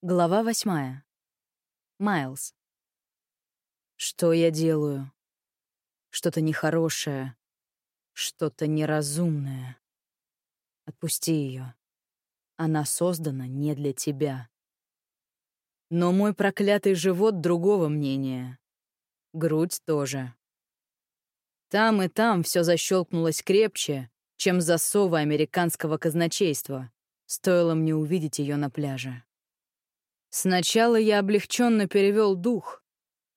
Глава восьмая. Майлз. Что я делаю? Что-то нехорошее. Что-то неразумное. Отпусти ее. Она создана не для тебя. Но мой проклятый живот другого мнения. Грудь тоже. Там и там все защелкнулось крепче, чем засовы американского казначейства. Стоило мне увидеть ее на пляже. Сначала я облегченно перевел дух,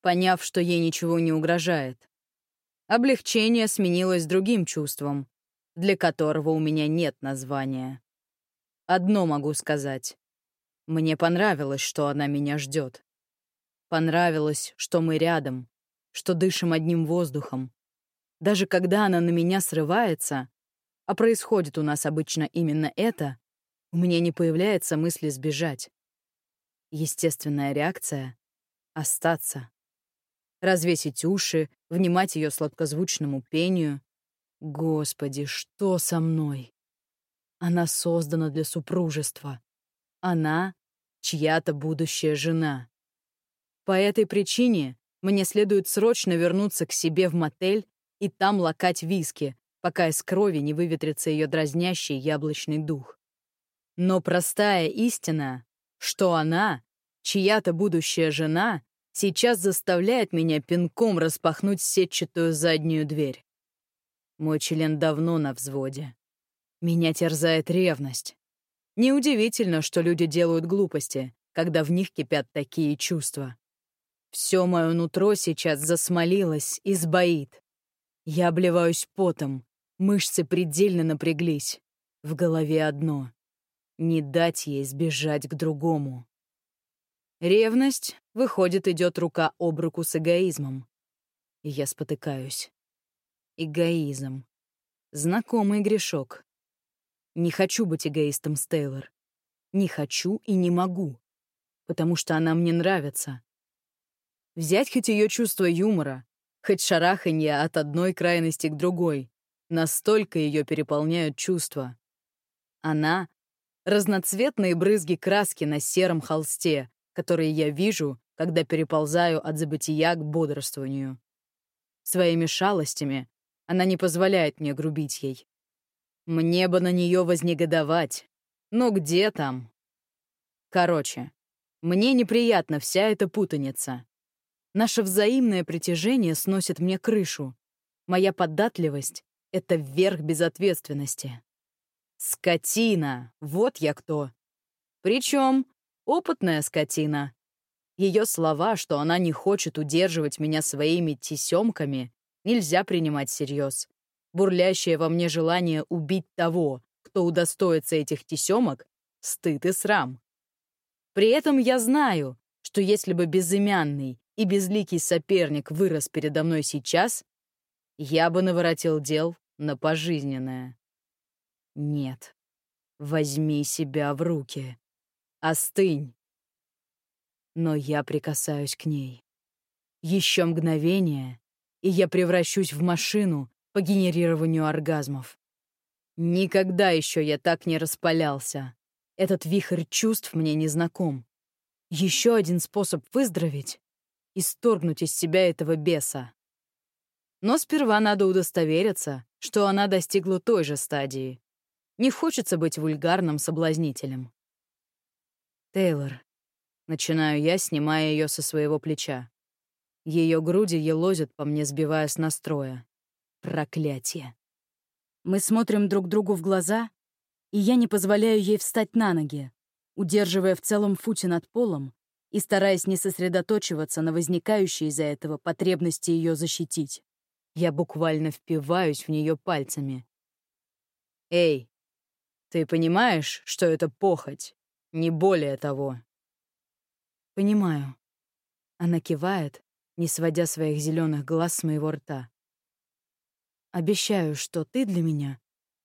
поняв, что ей ничего не угрожает. Облегчение сменилось другим чувством, для которого у меня нет названия. Одно могу сказать. Мне понравилось, что она меня ждет. Понравилось, что мы рядом, что дышим одним воздухом. Даже когда она на меня срывается, а происходит у нас обычно именно это, у меня не появляется мысли сбежать. Естественная реакция — остаться. Развесить уши, внимать ее сладкозвучному пению. Господи, что со мной? Она создана для супружества. Она — чья-то будущая жена. По этой причине мне следует срочно вернуться к себе в мотель и там лакать виски, пока из крови не выветрится ее дразнящий яблочный дух. Но простая истина что она, чья-то будущая жена, сейчас заставляет меня пинком распахнуть сетчатую заднюю дверь. Мой член давно на взводе. Меня терзает ревность. Неудивительно, что люди делают глупости, когда в них кипят такие чувства. Все мое нутро сейчас засмолилось и сбоит. Я обливаюсь потом, мышцы предельно напряглись. В голове одно не дать ей сбежать к другому. Ревность, выходит, идет рука об руку с эгоизмом. И я спотыкаюсь. Эгоизм. Знакомый грешок. Не хочу быть эгоистом с Тейлор. Не хочу и не могу. Потому что она мне нравится. Взять хоть ее чувство юмора, хоть шараханье от одной крайности к другой. Настолько ее переполняют чувства. Она разноцветные брызги краски на сером холсте, которые я вижу, когда переползаю от забытия к бодрствованию. Своими шалостями она не позволяет мне грубить ей. Мне бы на нее вознегодовать. Но где там? Короче, мне неприятна вся эта путаница. Наше взаимное притяжение сносит мне крышу. Моя податливость — это верх безответственности. Скотина, вот я кто. Причем опытная скотина. Ее слова, что она не хочет удерживать меня своими тесемками, нельзя принимать всерьез. Бурлящее во мне желание убить того, кто удостоится этих тесемок, стыд и срам. При этом я знаю, что если бы безымянный и безликий соперник вырос передо мной сейчас, я бы наворотил дел на пожизненное. Нет. Возьми себя в руки. Остынь. Но я прикасаюсь к ней. Еще мгновение, и я превращусь в машину по генерированию оргазмов. Никогда еще я так не распалялся. Этот вихрь чувств мне не знаком. Еще один способ выздороветь — исторгнуть из себя этого беса. Но сперва надо удостовериться, что она достигла той же стадии, не хочется быть вульгарным соблазнителем. «Тейлор», — начинаю я, снимая ее со своего плеча. Ее груди елозят по мне, сбивая с настроя. Проклятие. Мы смотрим друг другу в глаза, и я не позволяю ей встать на ноги, удерживая в целом футе над полом и стараясь не сосредоточиваться на возникающей из-за этого потребности ее защитить. Я буквально впиваюсь в нее пальцами. «Эй, ты понимаешь, что это похоть? Не более того. Понимаю. Она кивает, не сводя своих зеленых глаз с моего рта. Обещаю, что ты для меня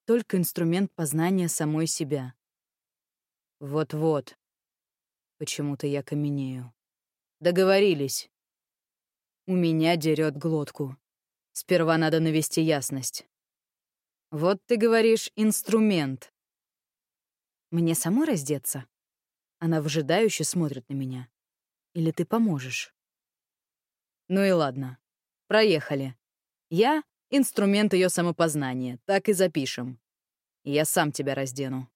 только инструмент познания самой себя. Вот-вот. Почему-то я каменею. Договорились. У меня дерет глотку. Сперва надо навести ясность. Вот ты говоришь «инструмент». Мне самой раздеться? Она выжидающе смотрит на меня. Или ты поможешь? Ну и ладно. Проехали. Я — инструмент ее самопознания, так и запишем. Я сам тебя раздену.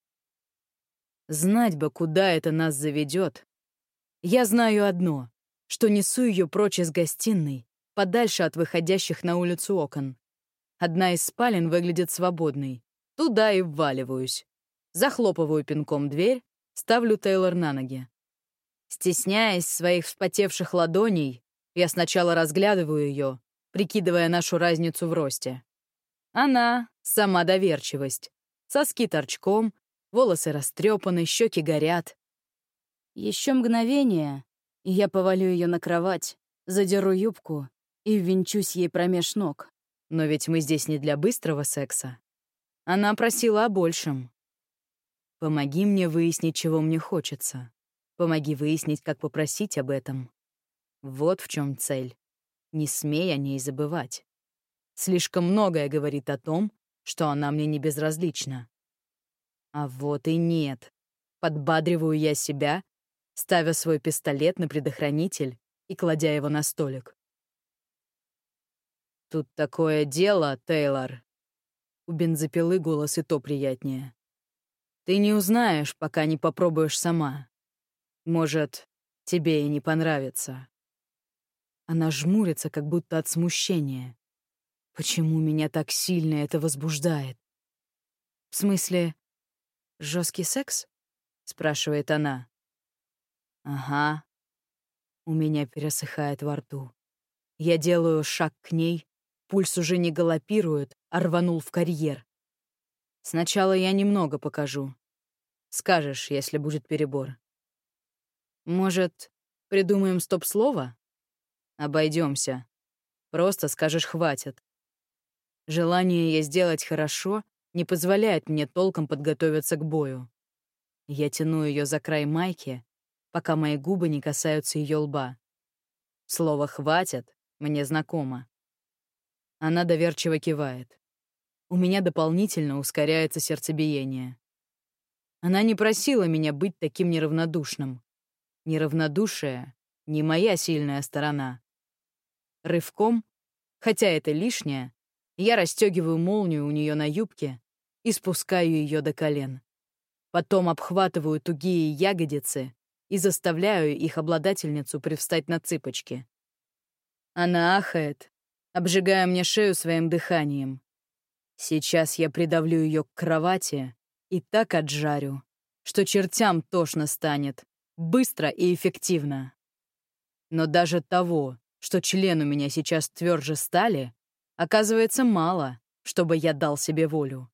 Знать бы, куда это нас заведет. Я знаю одно, что несу ее прочь из гостиной, подальше от выходящих на улицу окон. Одна из спален выглядит свободной. Туда и вваливаюсь. Захлопываю пинком дверь, ставлю Тейлор на ноги. Стесняясь своих вспотевших ладоней, я сначала разглядываю ее, прикидывая нашу разницу в росте. Она — сама доверчивость. Соски торчком, волосы растрепаны, щеки горят. Еще мгновение, и я повалю ее на кровать, задеру юбку и ввинчусь ей промеж ног. Но ведь мы здесь не для быстрого секса. Она просила о большем. Помоги мне выяснить, чего мне хочется. Помоги выяснить, как попросить об этом. Вот в чем цель. Не смей о ней забывать. Слишком многое говорит о том, что она мне не безразлична. А вот и нет. Подбадриваю я себя, ставя свой пистолет на предохранитель и кладя его на столик. «Тут такое дело, Тейлор». У бензопилы голос и то приятнее. «Ты не узнаешь, пока не попробуешь сама. Может, тебе и не понравится». Она жмурится, как будто от смущения. Почему меня так сильно это возбуждает? В смысле, жесткий секс? спрашивает она. Ага. У меня пересыхает во рту. Я делаю шаг к ней, пульс уже не галопирует, а рванул в карьер. Сначала я немного покажу. Скажешь, если будет перебор. Может, придумаем стоп-слово? Обойдемся. Просто скажешь «хватит». Желание ей сделать хорошо не позволяет мне толком подготовиться к бою. Я тяну ее за край майки, пока мои губы не касаются ее лба. Слово «хватит» мне знакомо. Она доверчиво кивает. У меня дополнительно ускоряется сердцебиение. Она не просила меня быть таким неравнодушным. Неравнодушие — не моя сильная сторона. Рывком, хотя это лишнее, я расстегиваю молнию у нее на юбке и спускаю ее до колен. Потом обхватываю тугие ягодицы и заставляю их обладательницу привстать на цыпочки. Она ахает, обжигая мне шею своим дыханием. Сейчас я придавлю ее к кровати и так отжарю, что чертям тошно станет, быстро и эффективно. Но даже того, что член у меня сейчас тверже стали, оказывается мало, чтобы я дал себе волю.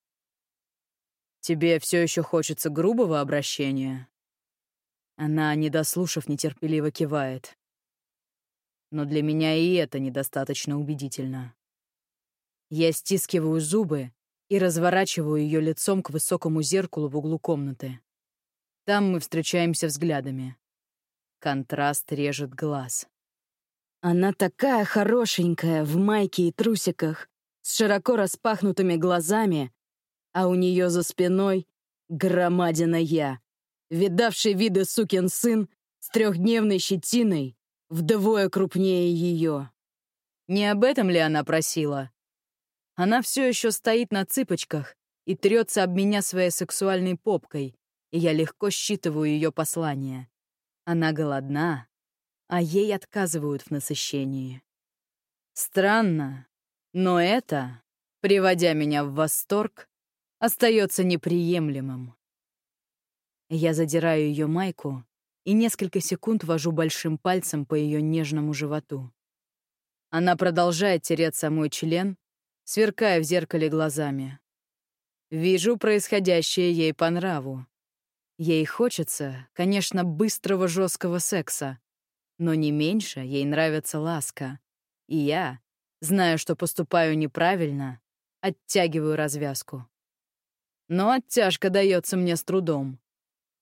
Тебе все еще хочется грубого обращения? Она, не дослушав, нетерпеливо кивает. Но для меня и это недостаточно убедительно. Я стискиваю зубы и разворачиваю ее лицом к высокому зеркалу в углу комнаты. Там мы встречаемся взглядами. Контраст режет глаз. Она такая хорошенькая в майке и трусиках, с широко распахнутыми глазами, а у нее за спиной громадина я, видавший виды сукин сын с трехдневной щетиной, вдвое крупнее ее. Не об этом ли она просила? Она все еще стоит на цыпочках и трется об меня своей сексуальной попкой, и я легко считываю ее послание. Она голодна, а ей отказывают в насыщении. Странно, но это, приводя меня в восторг, остается неприемлемым. Я задираю ее майку и несколько секунд вожу большим пальцем по ее нежному животу. Она продолжает тереться мой член, сверкая в зеркале глазами. Вижу происходящее ей по нраву. Ей хочется, конечно, быстрого жесткого секса, но не меньше ей нравится ласка. И я, зная, что поступаю неправильно, оттягиваю развязку. Но оттяжка дается мне с трудом.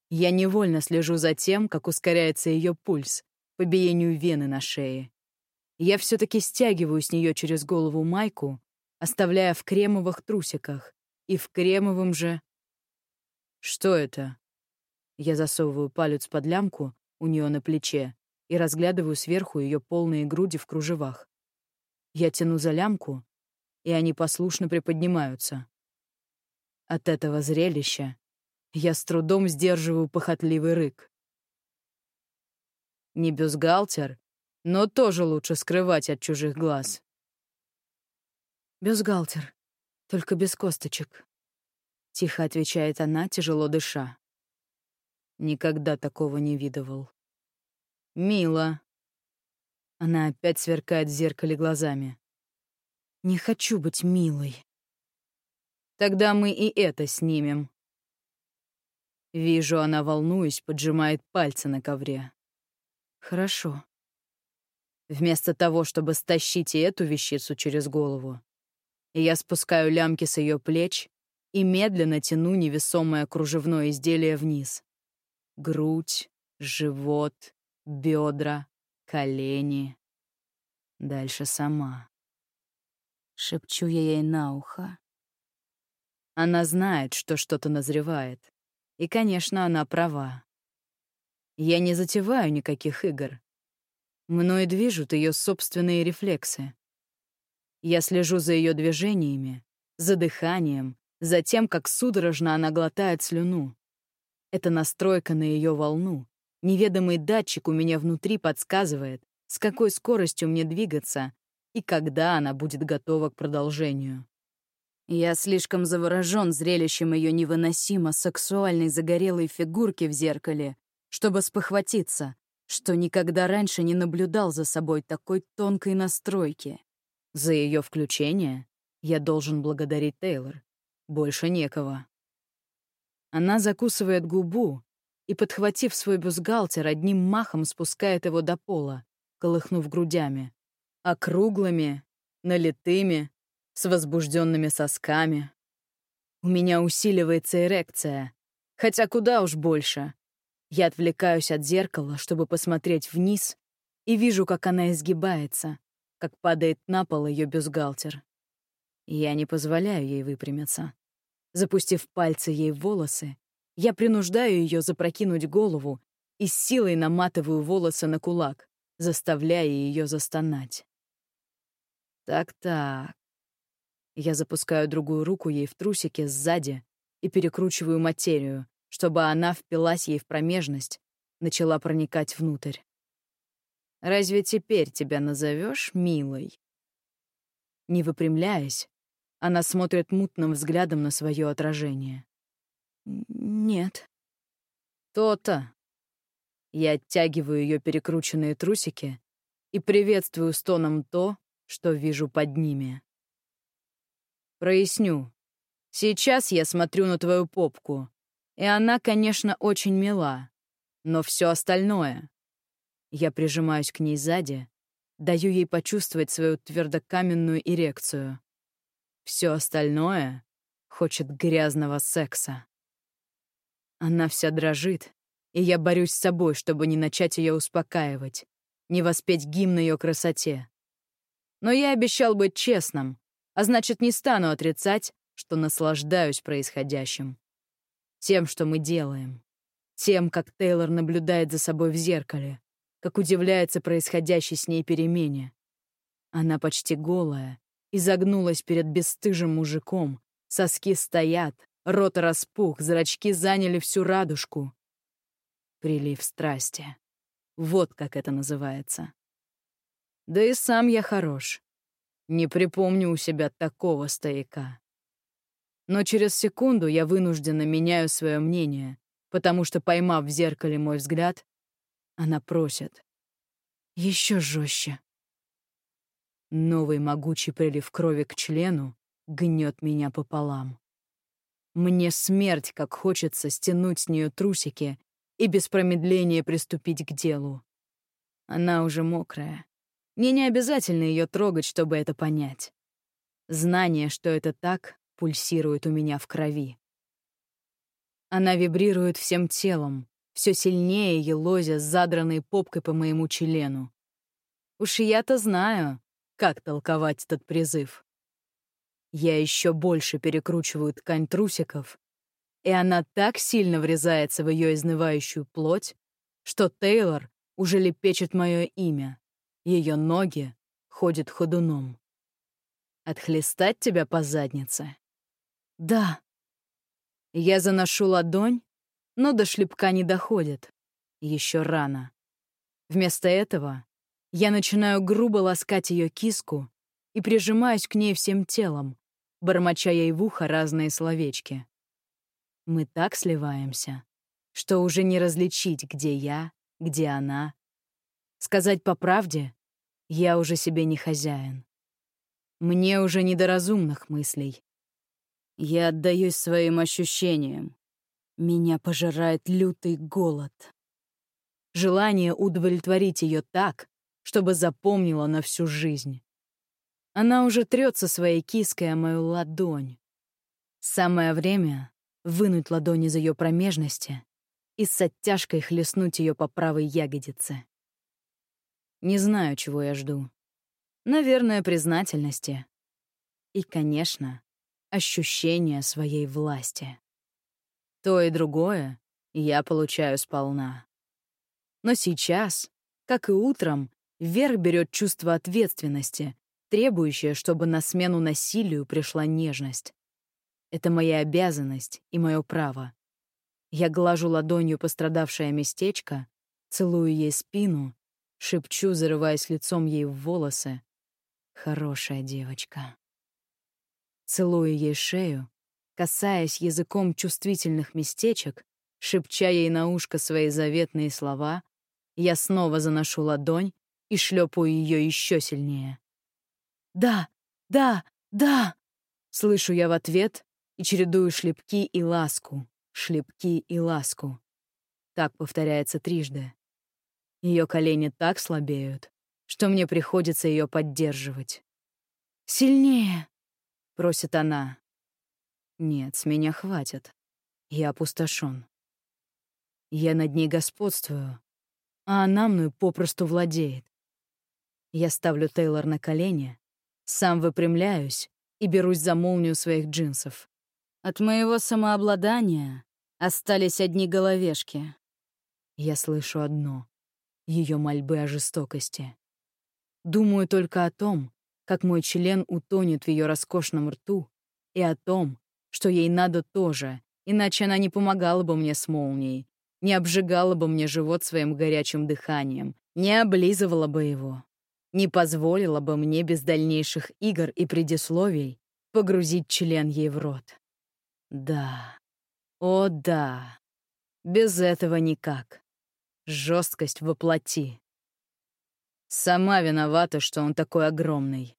Я невольно слежу за тем, как ускоряется ее пульс по биению вены на шее. Я все-таки стягиваю с нее через голову майку, оставляя в кремовых трусиках, и в кремовом же... Что это? Я засовываю палец под лямку у нее на плече и разглядываю сверху ее полные груди в кружевах. Я тяну за лямку, и они послушно приподнимаются. От этого зрелища я с трудом сдерживаю похотливый рык. Не бюстгальтер, но тоже лучше скрывать от чужих глаз. Бюстгальтер, только без косточек. Тихо отвечает она, тяжело дыша. Никогда такого не видывал. Мило. Она опять сверкает в зеркале глазами. Не хочу быть милой. Тогда мы и это снимем. Вижу, она, волнуясь, поджимает пальцы на ковре. Хорошо. Вместо того, чтобы стащить и эту вещицу через голову, я спускаю лямки с ее плеч и медленно тяну невесомое кружевное изделие вниз. Грудь, живот, бедра, колени. Дальше сама. Шепчу я ей на ухо. Она знает, что что-то назревает. И, конечно, она права. Я не затеваю никаких игр. Мною движут ее собственные рефлексы. Я слежу за ее движениями, за дыханием, за тем, как судорожно она глотает слюну. Это настройка на ее волну. Неведомый датчик у меня внутри подсказывает, с какой скоростью мне двигаться и когда она будет готова к продолжению. Я слишком заворожен зрелищем ее невыносимо сексуальной загорелой фигурки в зеркале, чтобы спохватиться, что никогда раньше не наблюдал за собой такой тонкой настройки. За ее включение я должен благодарить Тейлор. Больше некого. Она закусывает губу и, подхватив свой бюстгальтер, одним махом спускает его до пола, колыхнув грудями, округлыми, налитыми, с возбужденными сосками. У меня усиливается эрекция, хотя куда уж больше. Я отвлекаюсь от зеркала, чтобы посмотреть вниз, и вижу, как она изгибается, как падает на пол ее бюстгальтер. Я не позволяю ей выпрямиться. Запустив пальцы ей в волосы, я принуждаю ее запрокинуть голову и с силой наматываю волосы на кулак, заставляя ее застонать. Так-так. Я запускаю другую руку ей в трусики сзади и перекручиваю материю, чтобы она впилась ей в промежность, начала проникать внутрь. «Разве теперь тебя назовешь милой?» Не выпрямляясь, она смотрит мутным взглядом на свое отражение. «Нет». «То-то». Я оттягиваю ее перекрученные трусики и приветствую стоном то, что вижу под ними. Проясню. Сейчас я смотрю на твою попку, и она, конечно, очень мила, но все остальное... Я прижимаюсь к ней сзади, даю ей почувствовать свою твердокаменную эрекцию. Все остальное хочет грязного секса. Она вся дрожит, и я борюсь с собой, чтобы не начать ее успокаивать, не воспеть гимн ее красоте. Но я обещал быть честным, а значит, не стану отрицать, что наслаждаюсь происходящим. Тем, что мы делаем. Тем, как Тейлор наблюдает за собой в зеркале, как удивляется происходящей с ней перемене. Она почти голая, изогнулась перед бесстыжим мужиком, соски стоят, рот распух, зрачки заняли всю радужку. Прилив страсти. Вот как это называется. Да и сам я хорош. Не припомню у себя такого стояка. Но через секунду я вынужденно меняю свое мнение, потому что, поймав в зеркале мой взгляд, она просит. Еще жестче. Новый могучий прилив крови к члену гнет меня пополам. Мне смерть, как хочется стянуть с нее трусики и без промедления приступить к делу. Она уже мокрая, мне не обязательно ее трогать, чтобы это понять. Знание, что это так, пульсирует у меня в крови. Она вибрирует всем телом, все сильнее елозя с задранной попкой по моему члену. Уж я-то знаю, как толковать этот призыв. Я еще больше перекручиваю ткань трусиков и она так сильно врезается в ее изнывающую плоть, что Тейлор уже лепечет мое имя. Ее ноги ходят ходуном. Отхлестать тебя по заднице? Да. Я заношу ладонь, но до шлепка не доходит. Еще рано. Вместо этого я начинаю грубо ласкать ее киску и прижимаюсь к ней всем телом, бормоча ей в ухо разные словечки. Мы так сливаемся, что уже не различить, где я, где она. Сказать по правде, я уже себе не хозяин. Мне уже не до разумных мыслей. Я отдаюсь своим ощущениям. Меня пожирает лютый голод. Желание удовлетворить ее так, чтобы запомнила на всю жизнь. Она уже трется своей киской о мою ладонь. Самое время вынуть ладонь из ее промежности и с оттяжкой хлестнуть ее по правой ягодице. Не знаю, чего я жду. Наверное, признательности. И, конечно, ощущение своей власти. То и другое я получаю сполна. Но сейчас, как и утром, вверх берет чувство ответственности, требующее, чтобы на смену насилию пришла нежность. Это моя обязанность и мое право. Я глажу ладонью пострадавшее местечко, целую ей спину, шепчу, зарываясь лицом ей в волосы, Хорошая девочка. Целую ей шею, касаясь языком чувствительных местечек, шепча ей на ушко свои заветные слова, я снова заношу ладонь и шлепаю ее еще сильнее. «Да, да, да!» Слышу я в ответ и чередую шлепки и ласку, шлепки и ласку. Так повторяется трижды. Ее колени так слабеют, что мне приходится ее поддерживать. «Сильнее!» — просит она. «Нет, с меня хватит. Я опустошен. Я над ней господствую, а она мной попросту владеет. Я ставлю Тейлор на колени, сам выпрямляюсь и берусь за молнию своих джинсов. От моего самообладания остались одни головешки. Я слышу одно — ее мольбы о жестокости. Думаю только о том, как мой член утонет в ее роскошном рту, и о том, что ей надо тоже, иначе она не помогала бы мне с молнией, не обжигала бы мне живот своим горячим дыханием, не облизывала бы его, не позволила бы мне без дальнейших игр и предисловий погрузить член ей в рот. Да, о да, без этого никак. Жесткость воплоти. Сама виновата, что он такой огромный.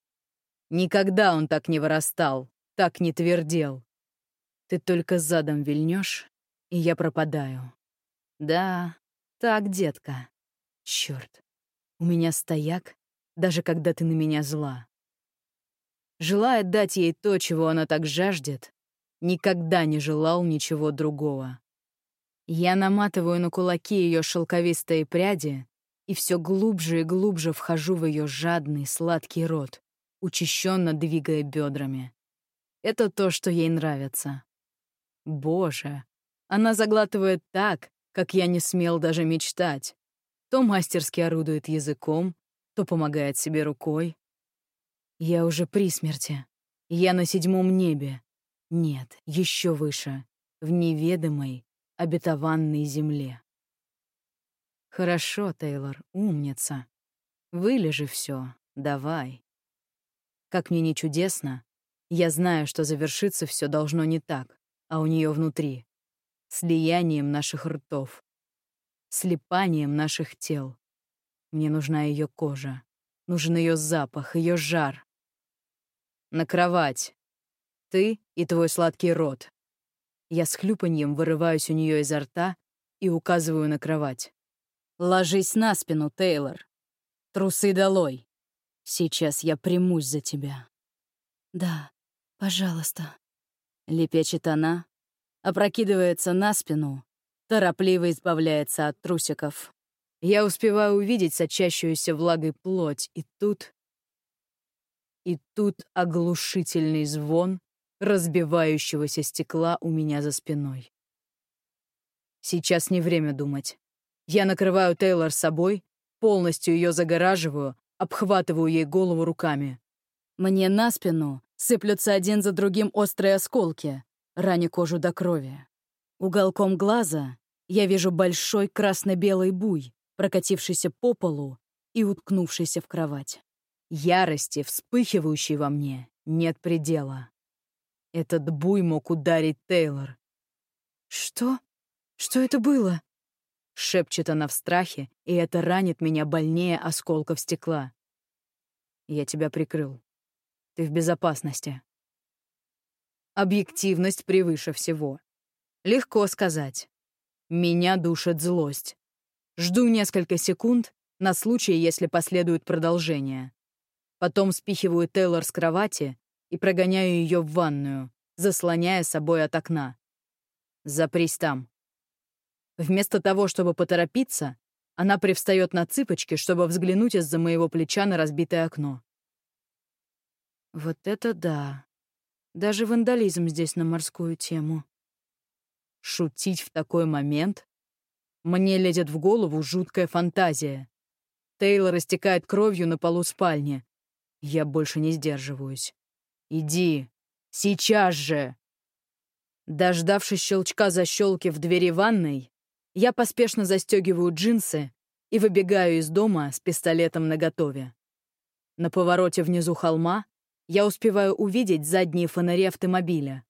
Никогда он так не вырастал, так не твердел. Ты только задом вильнешь, и я пропадаю. Да, так, детка. Черт, у меня стояк, даже когда ты на меня зла. Желая дать ей то, чего она так жаждет, никогда не желал ничего другого. Я наматываю на кулаки ее шелковистые пряди и все глубже и глубже вхожу в ее жадный, сладкий рот, учащенно двигая бедрами. Это то, что ей нравится. Боже, она заглатывает так, как я не смел даже мечтать. То мастерски орудует языком, то помогает себе рукой. Я уже при смерти. Я на седьмом небе. Нет, еще выше, в неведомой, обетованной земле. Хорошо, Тейлор, умница. Вылежи все, давай. Как мне не чудесно, я знаю, что завершиться все должно не так, а у нее внутри. Слиянием наших ртов. Слепанием наших тел. Мне нужна ее кожа. Нужен ее запах, ее жар. На кровать. Ты и твой сладкий рот. Я с хлюпаньем вырываюсь у нее изо рта и указываю на кровать. Ложись на спину, Тейлор. Трусы долой. Сейчас я примусь за тебя. Да, пожалуйста. Лепечет она, опрокидывается на спину, торопливо избавляется от трусиков. Я успеваю увидеть сочащуюся влагой плоть, и тут... И тут оглушительный звон разбивающегося стекла у меня за спиной. Сейчас не время думать. Я накрываю Тейлор собой, полностью ее загораживаю, обхватываю ей голову руками. Мне на спину сыплются один за другим острые осколки, раня кожу до крови. Уголком глаза я вижу большой красно-белый буй, прокатившийся по полу и уткнувшийся в кровать. Ярости, вспыхивающей во мне, нет предела. Этот буй мог ударить Тейлор. «Что? Что это было?» Шепчет она в страхе, и это ранит меня больнее осколков стекла. «Я тебя прикрыл. Ты в безопасности». Объективность превыше всего. Легко сказать. Меня душит злость. Жду несколько секунд на случай, если последует продолжение. Потом спихиваю Тейлор с кровати и прогоняю ее в ванную, заслоняя собой от окна. «Запрись там». Вместо того, чтобы поторопиться, она привстает на цыпочки, чтобы взглянуть из-за моего плеча на разбитое окно. Вот это да. Даже вандализм здесь на морскую тему. Шутить в такой момент? Мне лезет в голову жуткая фантазия. Тейлор растекает кровью на полу спальни. Я больше не сдерживаюсь. «Иди! Сейчас же!» Дождавшись щелчка защелки в двери ванной, я поспешно застегиваю джинсы и выбегаю из дома с пистолетом наготове. На повороте внизу холма я успеваю увидеть задние фонари автомобиля,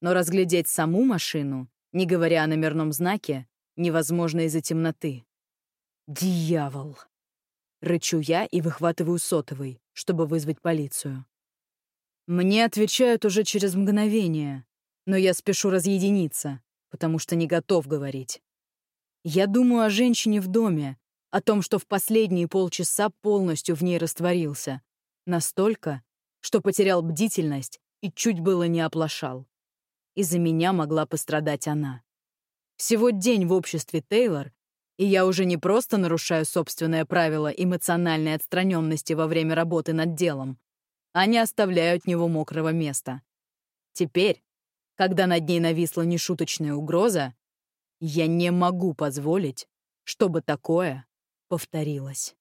но разглядеть саму машину, не говоря о номерном знаке, невозможно из-за темноты. «Дьявол!» Рычу я и выхватываю сотовый, чтобы вызвать полицию. Мне отвечают уже через мгновение, но я спешу разъединиться, потому что не готов говорить. Я думаю о женщине в доме, о том, что в последние полчаса полностью в ней растворился. Настолько, что потерял бдительность и чуть было не оплошал. Из-за меня могла пострадать она. Всего день в обществе Тейлор, и я уже не просто нарушаю собственное правило эмоциональной отстраненности во время работы над делом, а не оставляю от него мокрого места. Теперь, когда над ней нависла нешуточная угроза, я не могу позволить, чтобы такое повторилось.